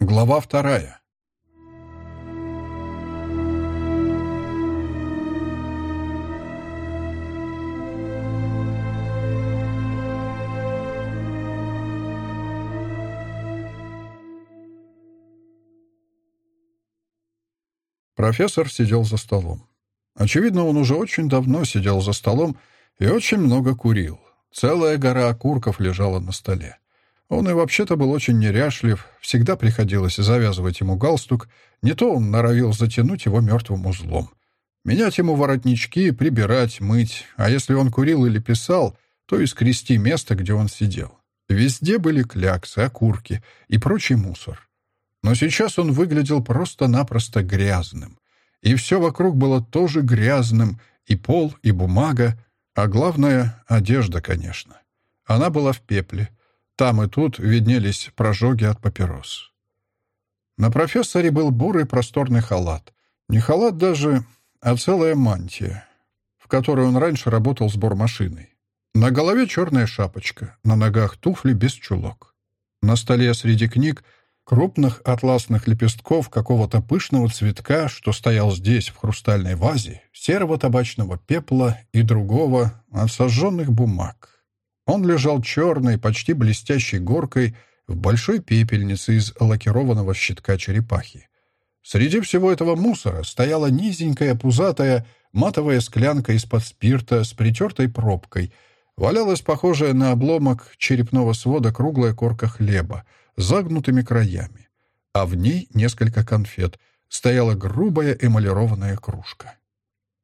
Глава вторая. Профессор сидел за столом. Очевидно, он уже очень давно сидел за столом и очень много курил. Целая гора окурков лежала на столе. Он и вообще-то был очень неряшлив, всегда приходилось завязывать ему галстук, не то он норовил затянуть его мертвым узлом. Менять ему воротнички, прибирать, мыть, а если он курил или писал, то и скрести место, где он сидел. Везде были кляксы, окурки и прочий мусор. Но сейчас он выглядел просто-напросто грязным. И все вокруг было тоже грязным, и пол, и бумага, а главное — одежда, конечно. Она была в пепле — там и тут виднелись прожоги от папирос. На профессоре был бурый просторный халат. Не халат даже, а целая мантия, в которой он раньше работал сбормашиной. На голове черная шапочка, на ногах туфли без чулок. На столе среди книг крупных атласных лепестков какого-то пышного цветка, что стоял здесь, в хрустальной вазе, серого табачного пепла и другого от сожженных бумаг. Он лежал черной, почти блестящей горкой в большой пепельнице из лакированного щитка черепахи. Среди всего этого мусора стояла низенькая, пузатая, матовая склянка из-под спирта с притертой пробкой. Валялась похожая на обломок черепного свода круглая корка хлеба с загнутыми краями. А в ней несколько конфет. Стояла грубая эмалированная кружка.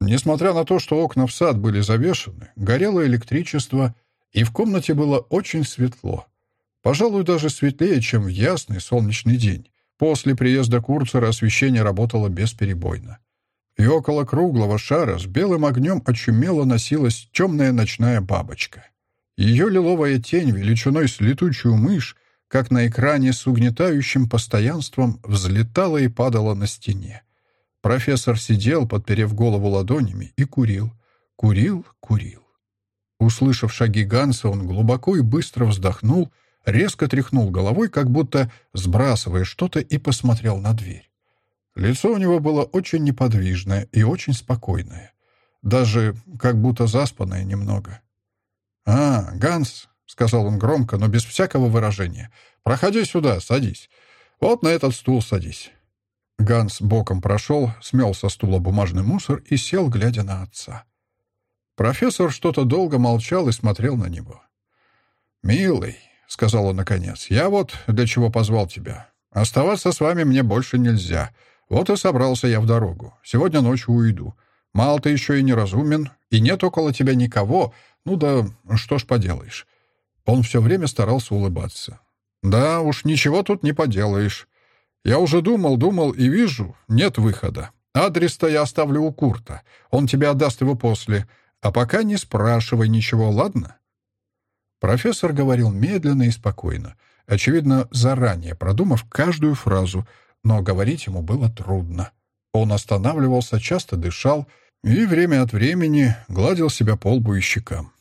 Несмотря на то, что окна в сад были завешены, горело электричество — и в комнате было очень светло. Пожалуй, даже светлее, чем в ясный солнечный день. После приезда Курцера освещение работало бесперебойно. И около круглого шара с белым огнем очумело носилась темная ночная бабочка. Ее лиловая тень величиной с летучую мышь, как на экране с угнетающим постоянством, взлетала и падала на стене. Профессор сидел, подперев голову ладонями, и курил. Курил, курил. Услышав шаги Ганса, он глубоко и быстро вздохнул, резко тряхнул головой, как будто сбрасывая что-то, и посмотрел на дверь. Лицо у него было очень неподвижное и очень спокойное. Даже как будто заспанное немного. «А, Ганс», — сказал он громко, но без всякого выражения, — «проходи сюда, садись. Вот на этот стул садись». Ганс боком прошел, смел со стула бумажный мусор и сел, глядя на отца. Профессор что-то долго молчал и смотрел на него. «Милый», — сказал он наконец, — «я вот для чего позвал тебя. Оставаться с вами мне больше нельзя. Вот и собрался я в дорогу. Сегодня ночью уйду. Мало ты еще и неразумен, и нет около тебя никого. Ну да что ж поделаешь». Он все время старался улыбаться. «Да уж, ничего тут не поделаешь. Я уже думал, думал и вижу, нет выхода. Адрес-то я оставлю у Курта. Он тебе отдаст его после. А пока не спрашивай ничего, ладно?» Профессор говорил медленно и спокойно, очевидно, заранее продумав каждую фразу, но говорить ему было трудно. Он останавливался, часто дышал и время от времени гладил себя по лбу и щекам.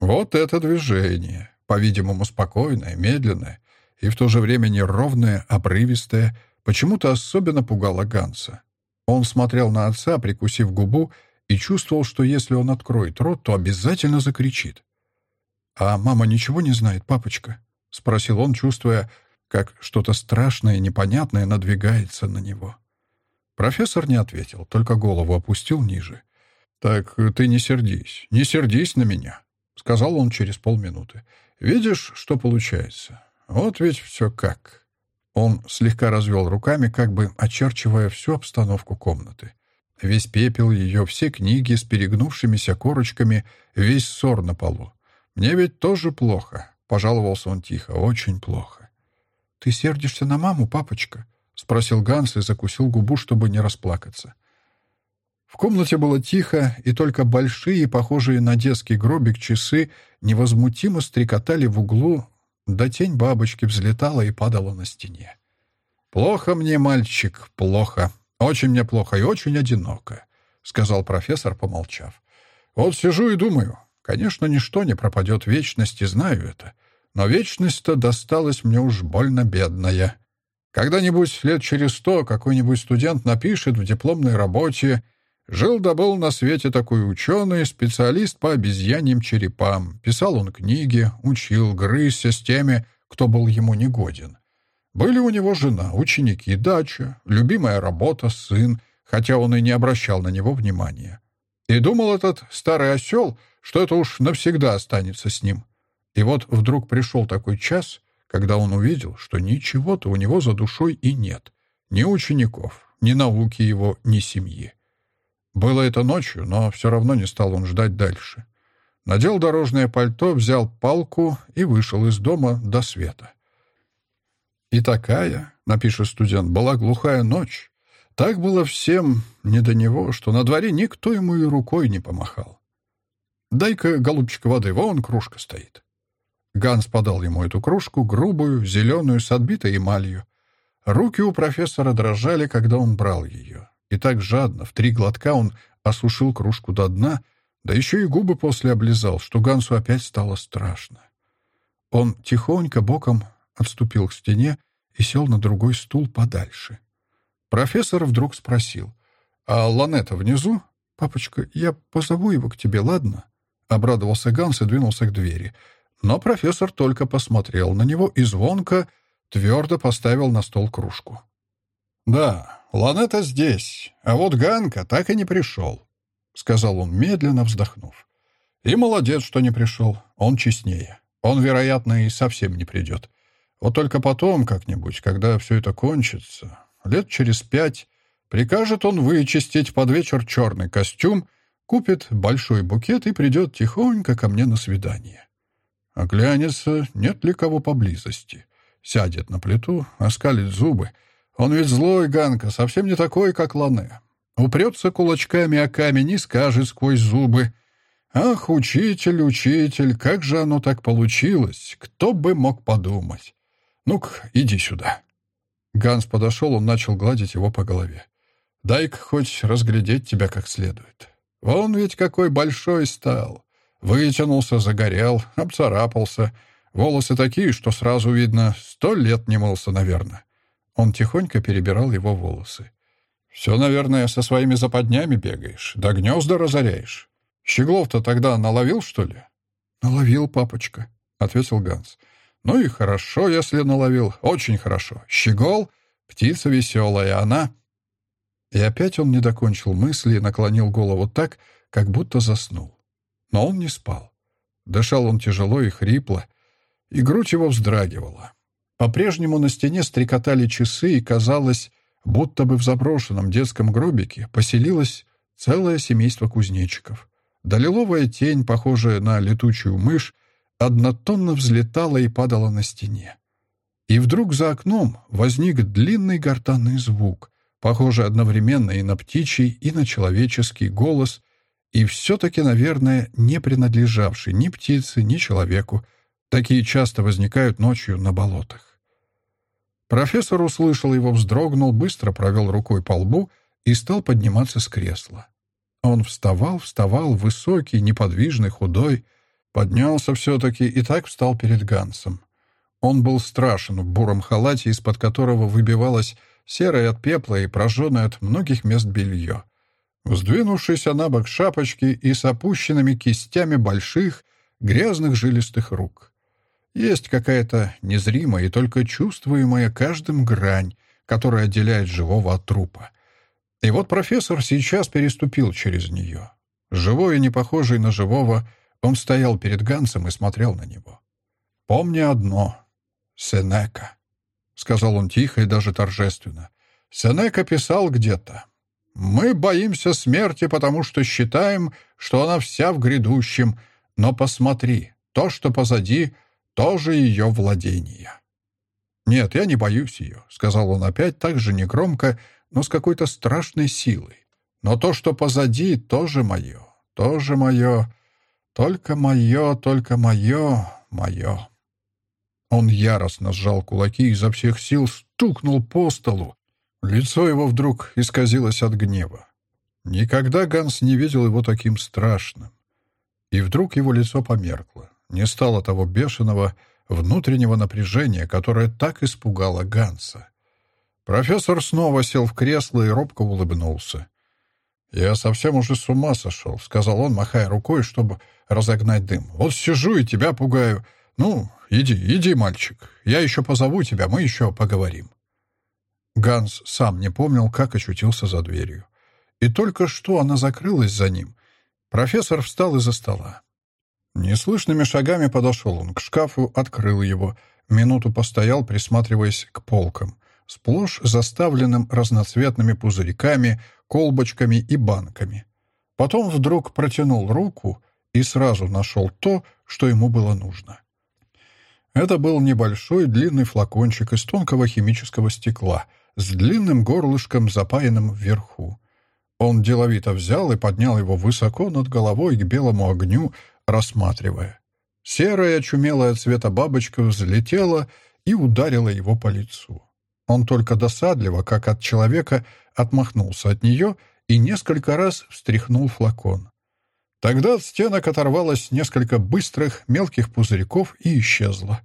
Вот это движение, по-видимому, спокойное, медленное и в то же время неровное, обрывистое, почему-то особенно пугало Ганса. Он смотрел на отца, прикусив губу, и чувствовал, что если он откроет рот, то обязательно закричит. «А мама ничего не знает, папочка?» — спросил он, чувствуя, как что-то страшное и непонятное надвигается на него. Профессор не ответил, только голову опустил ниже. «Так ты не сердись, не сердись на меня», — сказал он через полминуты. «Видишь, что получается? Вот ведь все как». Он слегка развел руками, как бы очерчивая всю обстановку комнаты. Весь пепел ее, все книги с перегнувшимися корочками, весь ссор на полу. «Мне ведь тоже плохо», — пожаловался он тихо, — «очень плохо». «Ты сердишься на маму, папочка?» — спросил Ганс и закусил губу, чтобы не расплакаться. В комнате было тихо, и только большие, похожие на детский гробик, часы невозмутимо стрекотали в углу, да тень бабочки взлетала и падала на стене. «Плохо мне, мальчик, плохо», «Очень мне плохо и очень одиноко», — сказал профессор, помолчав. «Вот сижу и думаю. Конечно, ничто не пропадет в вечности, знаю это. Но вечность-то досталась мне уж больно бедная». Когда-нибудь лет через сто какой-нибудь студент напишет в дипломной работе «Жил да был на свете такой ученый, специалист по обезьяньим черепам. Писал он книги, учил, грызся с теми, кто был ему негоден. Были у него жена, ученики, дача, любимая работа, сын, хотя он и не обращал на него внимания. И думал этот старый осел, что это уж навсегда останется с ним. И вот вдруг пришел такой час, когда он увидел, что ничего-то у него за душой и нет. Ни учеников, ни науки его, ни семьи. Было это ночью, но все равно не стал он ждать дальше. Надел дорожное пальто, взял палку и вышел из дома до света. И такая, напишет студент, была глухая ночь. Так было всем не до него, что на дворе никто ему и рукой не помахал. «Дай-ка, голубчик, воды, вон кружка стоит». Ганс подал ему эту кружку, грубую, зеленую, с отбитой эмалью. Руки у профессора дрожали, когда он брал ее. И так жадно, в три глотка он осушил кружку до дна, да еще и губы после облизал, что Гансу опять стало страшно. Он тихонько боком отступил к стене и сел на другой стул подальше. Профессор вдруг спросил, «А Ланета внизу? Папочка, я позову его к тебе, ладно?» Обрадовался Ганс и двинулся к двери — но профессор только посмотрел на него и звонко, твердо поставил на стол кружку. «Да, Ланета здесь, а вот Ганка так и не пришел», — сказал он, медленно вздохнув. «И молодец, что не пришел. Он честнее. Он, вероятно, и совсем не придет. Вот только потом как-нибудь, когда все это кончится, лет через пять, прикажет он вычистить под вечер черный костюм, купит большой букет и придет тихонько ко мне на свидание. Оглянется, нет ли кого поблизости. Сядет на плиту, оскалит зубы. Он ведь злой, Ганка, совсем не такой, как Лане. Упрется кулачками о камень и скажет сквозь зубы. «Ах, учитель, учитель, как же оно так получилось? Кто бы мог подумать? Ну-ка, иди сюда». Ганс подошел, он начал гладить его по голове. «Дай-ка хоть разглядеть тебя как следует. Вон ведь какой большой стал. Вытянулся, загорел, обцарапался. Волосы такие, что сразу видно, сто лет не мылся, наверное. Он тихонько перебирал его волосы. «Все, наверное, со своими западнями бегаешь, да гнезда разоряешь. Щеглов-то тогда наловил, что ли?» «Наловил, папочка», — ответил Ганс. «Ну и хорошо, если наловил. Очень хорошо. Щегол — птица веселая, она...» И опять он не докончил мысли и наклонил голову так, как будто заснул. Но он не спал. Дышал он тяжело и хрипло, и грудь его вздрагивала. По-прежнему на стене стрекотали часы, и казалось, будто бы в заброшенном детском гробике поселилось целое семейство кузнечиков. Да тень, похожая на летучую мышь, однотонно взлетала и падала на стене. И вдруг за окном возник длинный гортанный звук, похожий одновременно и на птичий, и на человеческий голос, и все-таки, наверное, не принадлежавший ни птице, ни человеку. Такие часто возникают ночью на болотах. Профессор услышал его, вздрогнул, быстро провел рукой по лбу и стал подниматься с кресла. Он вставал, вставал, высокий, неподвижный, худой, поднялся все-таки и так встал перед Гансом. Он был страшен в буром халате, из-под которого выбивалось серое от пепла и прожженное от многих мест белье сдвинувшийся на бок шапочки и с опущенными кистями больших, грязных жилистых рук. Есть какая-то незримая и только чувствуемая каждым грань, которая отделяет живого от трупа. И вот профессор сейчас переступил через нее. Живой и не похожий на живого, он стоял перед Гансом и смотрел на него. «Помни одно — Сенека», — сказал он тихо и даже торжественно. «Сенека писал где-то, мы боимся смерти, потому что считаем, что она вся в грядущем. Но посмотри, то, что позади, тоже ее владение. «Нет, я не боюсь ее», — сказал он опять так же негромко, но с какой-то страшной силой. «Но то, что позади, тоже мое, тоже мое, только мое, только мое, мое». Он яростно сжал кулаки изо всех сил стукнул по столу, Лицо его вдруг исказилось от гнева. Никогда Ганс не видел его таким страшным. И вдруг его лицо померкло. Не стало того бешеного внутреннего напряжения, которое так испугало Ганса. Профессор снова сел в кресло и робко улыбнулся. «Я совсем уже с ума сошел», — сказал он, махая рукой, чтобы разогнать дым. «Вот сижу и тебя пугаю. Ну, иди, иди, мальчик. Я еще позову тебя, мы еще поговорим». Ганс сам не помнил, как очутился за дверью. И только что она закрылась за ним. Профессор встал из-за стола. Неслышными шагами подошел он к шкафу, открыл его, минуту постоял, присматриваясь к полкам, сплошь заставленным разноцветными пузырьками, колбочками и банками. Потом вдруг протянул руку и сразу нашел то, что ему было нужно. Это был небольшой длинный флакончик из тонкого химического стекла с длинным горлышком, запаянным вверху. Он деловито взял и поднял его высоко над головой к белому огню, рассматривая. Серая, чумелая цвета бабочка взлетела и ударила его по лицу. Он только досадливо, как от человека, отмахнулся от нее и несколько раз встряхнул флакон. Тогда от стенок оторвалось несколько быстрых, мелких пузырьков и исчезло.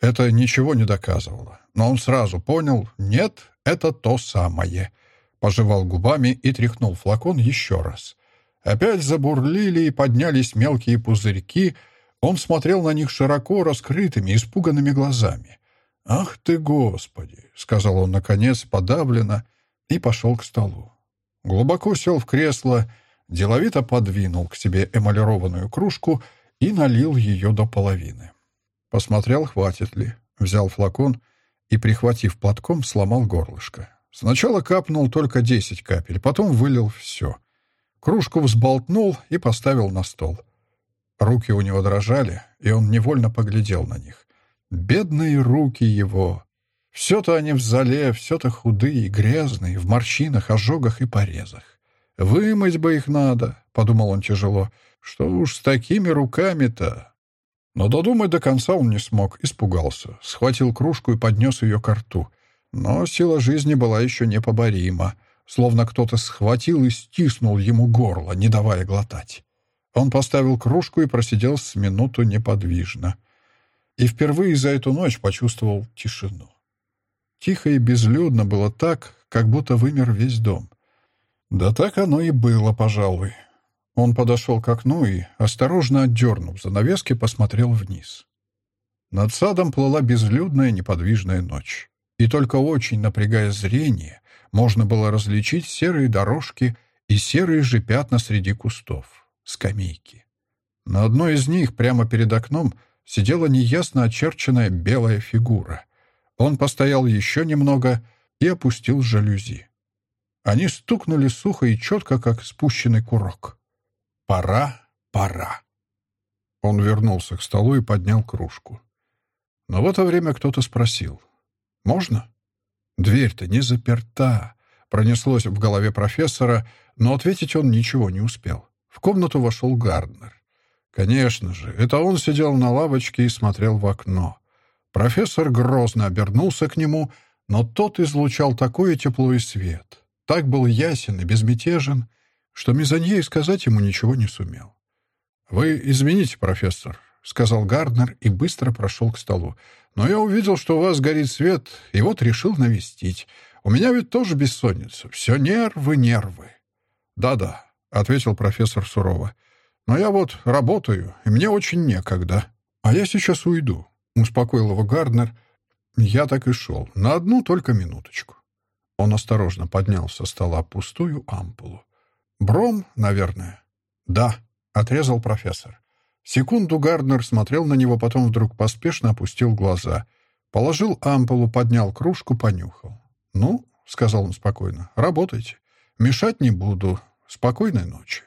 Это ничего не доказывало, но он сразу понял — нет, это то самое. Пожевал губами и тряхнул флакон еще раз. Опять забурлили и поднялись мелкие пузырьки. Он смотрел на них широко раскрытыми, испуганными глазами. «Ах ты, Господи!» — сказал он, наконец, подавленно, и пошел к столу. Глубоко сел в кресло, деловито подвинул к себе эмалированную кружку и налил ее до половины. Посмотрел, хватит ли. Взял флакон и, прихватив платком, сломал горлышко. Сначала капнул только десять капель, потом вылил все. Кружку взболтнул и поставил на стол. Руки у него дрожали, и он невольно поглядел на них. Бедные руки его! Все-то они в зале, все-то худые и грязные, в морщинах, ожогах и порезах. «Вымыть бы их надо», — подумал он тяжело. «Что уж с такими руками-то?» Но додумать до конца он не смог, испугался. Схватил кружку и поднес ее к рту. Но сила жизни была еще непоборима, словно кто-то схватил и стиснул ему горло, не давая глотать. Он поставил кружку и просидел с минуту неподвижно. И впервые за эту ночь почувствовал тишину. Тихо и безлюдно было так, как будто вымер весь дом. Да так оно и было, пожалуй. Он подошел к окну и, осторожно отдернув занавески, посмотрел вниз. Над садом плыла безлюдная неподвижная ночь. И только очень напрягая зрение, можно было различить серые дорожки и серые же пятна среди кустов, скамейки. На одной из них, прямо перед окном, сидела неясно очерченная белая фигура — он постоял еще немного и опустил жалюзи. Они стукнули сухо и четко, как спущенный курок. «Пора, пора». Он вернулся к столу и поднял кружку. Но в это время кто-то спросил. «Можно?» «Дверь-то не заперта», — пронеслось в голове профессора, но ответить он ничего не успел. В комнату вошел Гарднер. Конечно же, это он сидел на лавочке и смотрел в окно. Профессор грозно обернулся к нему, но тот излучал такое тепло и свет. Так был ясен и безмятежен, что Мизанье сказать ему ничего не сумел. «Вы извините, профессор», — сказал Гарднер и быстро прошел к столу. «Но я увидел, что у вас горит свет, и вот решил навестить. У меня ведь тоже бессонница. Все нервы, нервы». «Да-да», — ответил профессор сурово. «Но я вот работаю, и мне очень некогда. А я сейчас уйду. Успокоил его Гарднер. Я так и шел. На одну только минуточку. Он осторожно поднял со стола пустую ампулу. «Бром, наверное?» «Да», — отрезал профессор. Секунду Гарднер смотрел на него, потом вдруг поспешно опустил глаза. Положил ампулу, поднял кружку, понюхал. «Ну», — сказал он спокойно, — «работайте. Мешать не буду. Спокойной ночи».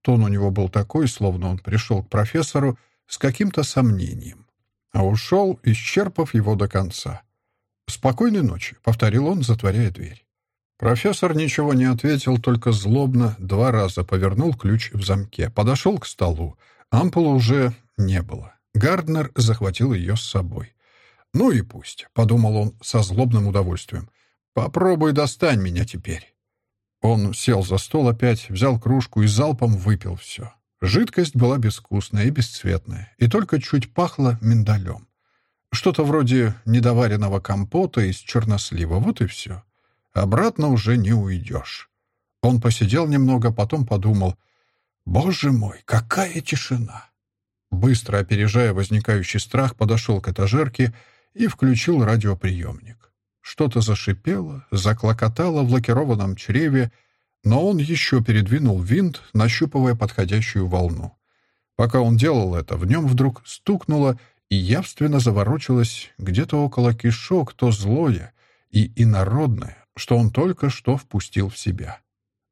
Тон у него был такой, словно он пришел к профессору с каким-то сомнением а ушел, исчерпав его до конца. «Спокойной ночи», — повторил он, затворяя дверь. Профессор ничего не ответил, только злобно два раза повернул ключ в замке, подошел к столу. Ампулы уже не было. Гарднер захватил ее с собой. «Ну и пусть», — подумал он со злобным удовольствием. «Попробуй достань меня теперь». Он сел за стол опять, взял кружку и залпом выпил все. Жидкость была безвкусная и бесцветная, и только чуть пахло миндалем. Что-то вроде недоваренного компота из чернослива, вот и все. Обратно уже не уйдешь. Он посидел немного, потом подумал, «Боже мой, какая тишина!» Быстро опережая возникающий страх, подошел к этажерке и включил радиоприемник. Что-то зашипело, заклокотало в лакированном чреве, но он еще передвинул винт, нащупывая подходящую волну. Пока он делал это, в нем вдруг стукнуло и явственно заворочилось где-то около кишок то злое и инородное, что он только что впустил в себя.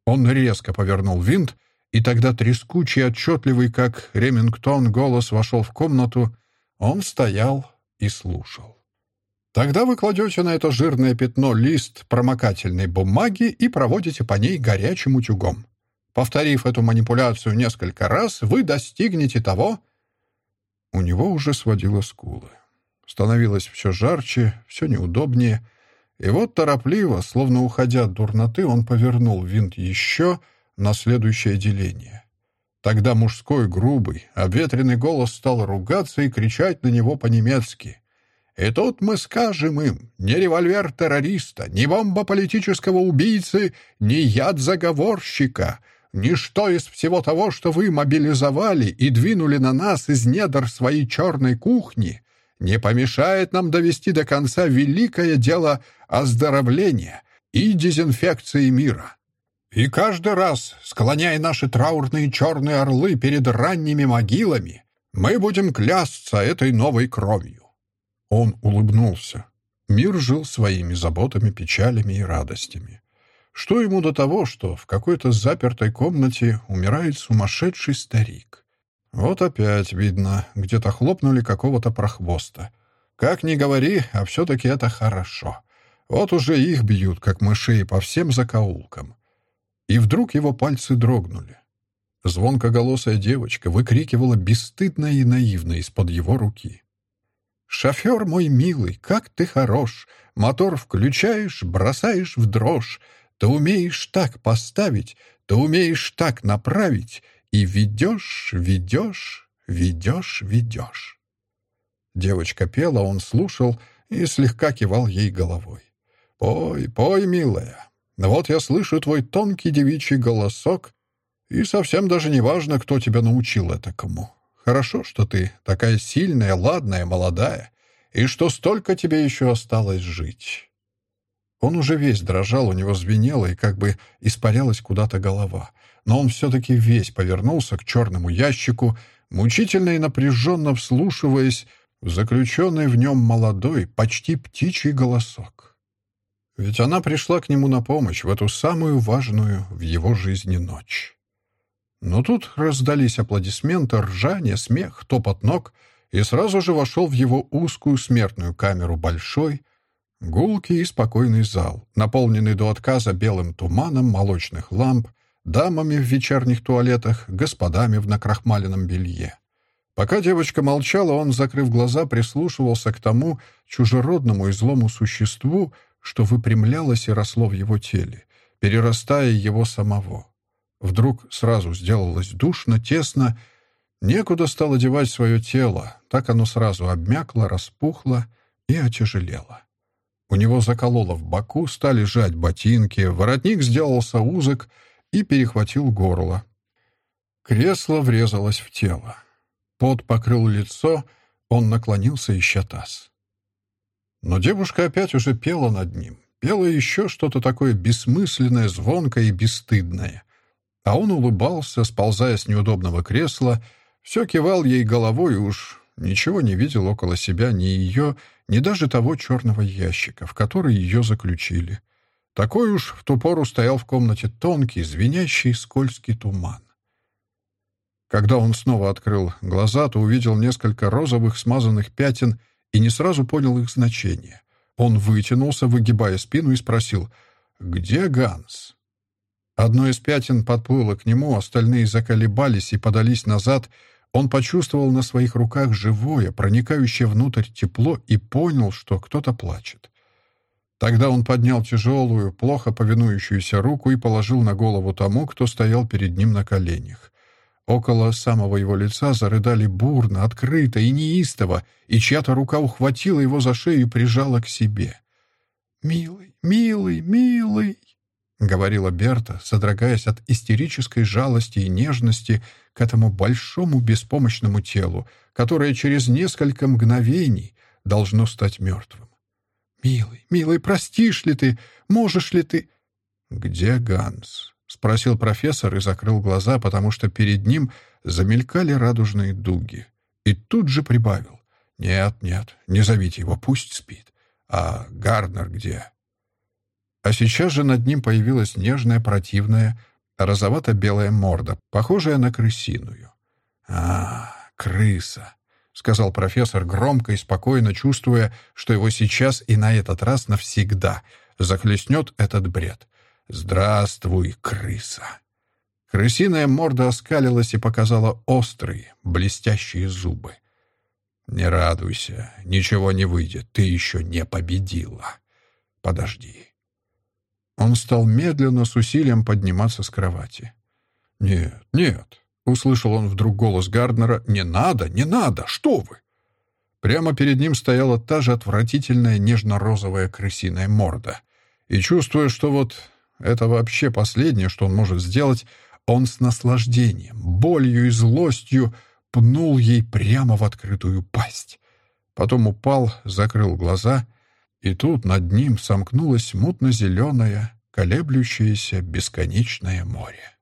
Он резко повернул винт, и тогда трескучий, отчетливый, как Ремингтон, голос вошел в комнату. Он стоял и слушал. Тогда вы кладете на это жирное пятно лист промокательной бумаги и проводите по ней горячим утюгом. Повторив эту манипуляцию несколько раз, вы достигнете того... У него уже сводило скулы. Становилось все жарче, все неудобнее. И вот торопливо, словно уходя от дурноты, он повернул винт еще на следующее деление. Тогда мужской, грубый, обветренный голос стал ругаться и кричать на него по-немецки. «И тут мы скажем им, ни револьвер террориста, ни бомба политического убийцы, ни яд заговорщика, ничто из всего того, что вы мобилизовали и двинули на нас из недр своей черной кухни, не помешает нам довести до конца великое дело оздоровления и дезинфекции мира». И каждый раз, склоняя наши траурные черные орлы перед ранними могилами, мы будем клясться этой новой кровью. Он улыбнулся. Мир жил своими заботами, печалями и радостями. Что ему до того, что в какой-то запертой комнате умирает сумасшедший старик? Вот опять, видно, где-то хлопнули какого-то прохвоста. Как ни говори, а все-таки это хорошо. Вот уже их бьют, как мышей, по всем закоулкам. И вдруг его пальцы дрогнули. Звонкоголосая девочка выкрикивала бесстыдно и наивно из-под его руки. «Шофер мой милый, как ты хорош! Мотор включаешь, бросаешь в дрожь. Ты умеешь так поставить, ты умеешь так направить, и ведешь, ведешь, ведешь, ведешь». Девочка пела, он слушал и слегка кивал ей головой. «Пой, пой, милая, вот я слышу твой тонкий девичий голосок, и совсем даже не важно, кто тебя научил этакому. Хорошо, что ты такая сильная, ладная, молодая, и что столько тебе еще осталось жить». Он уже весь дрожал, у него звенело и как бы испарялась куда-то голова. Но он все-таки весь повернулся к черному ящику, мучительно и напряженно вслушиваясь в заключенный в нем молодой, почти птичий голосок. Ведь она пришла к нему на помощь в эту самую важную в его жизни ночь. Но тут раздались аплодисменты, ржание, смех, топот ног, и сразу же вошел в его узкую смертную камеру большой, гулкий и спокойный зал, наполненный до отказа белым туманом молочных ламп, дамами в вечерних туалетах, господами в накрахмаленном белье. Пока девочка молчала, он, закрыв глаза, прислушивался к тому чужеродному и злому существу, что выпрямлялось и росло в его теле, перерастая его самого. Вдруг сразу сделалось душно, тесно, некуда стало девать свое тело, так оно сразу обмякло, распухло и отяжелело. У него закололо в боку, стали жать ботинки, воротник сделался узок и перехватил горло. Кресло врезалось в тело. Пот покрыл лицо, он наклонился, ища таз. Но девушка опять уже пела над ним. Пела еще что-то такое бессмысленное, звонкое и бесстыдное. А он улыбался, сползая с неудобного кресла, все кивал ей головой и уж ничего не видел около себя ни ее, ни даже того черного ящика, в который ее заключили. Такой уж в ту пору стоял в комнате тонкий, звенящий, скользкий туман. Когда он снова открыл глаза, то увидел несколько розовых смазанных пятен и не сразу понял их значение. Он вытянулся, выгибая спину, и спросил «Где Ганс?». Одно из пятен подплыло к нему, остальные заколебались и подались назад. Он почувствовал на своих руках живое, проникающее внутрь тепло и понял, что кто-то плачет. Тогда он поднял тяжелую, плохо повинующуюся руку и положил на голову тому, кто стоял перед ним на коленях. Около самого его лица зарыдали бурно, открыто и неистово, и чья-то рука ухватила его за шею и прижала к себе. «Милый, милый, милый!» — говорила Берта, содрогаясь от истерической жалости и нежности к этому большому беспомощному телу, которое через несколько мгновений должно стать мертвым. «Милый, милый, простишь ли ты? Можешь ли ты...» «Где Ганс?» — спросил профессор и закрыл глаза, потому что перед ним замелькали радужные дуги. И тут же прибавил. «Нет, нет, не зовите его, пусть спит. А Гарднер где?» А сейчас же над ним появилась нежная, противная, розовато-белая морда, похожая на крысиную. «А, крыса!» — сказал профессор громко и спокойно, чувствуя, что его сейчас и на этот раз навсегда захлестнет этот бред. «Здравствуй, крыса!» Крысиная морда оскалилась и показала острые, блестящие зубы. «Не радуйся, ничего не выйдет, ты еще не победила. Подожди». Он стал медленно, с усилием подниматься с кровати. «Нет, нет», — услышал он вдруг голос Гарднера, «не надо, не надо, что вы!» Прямо перед ним стояла та же отвратительная нежно-розовая крысиная морда. И чувствуя, что вот это вообще последнее, что он может сделать. Он с наслаждением, болью и злостью пнул ей прямо в открытую пасть. Потом упал, закрыл глаза, и тут над ним сомкнулось мутно-зеленое, колеблющееся бесконечное море.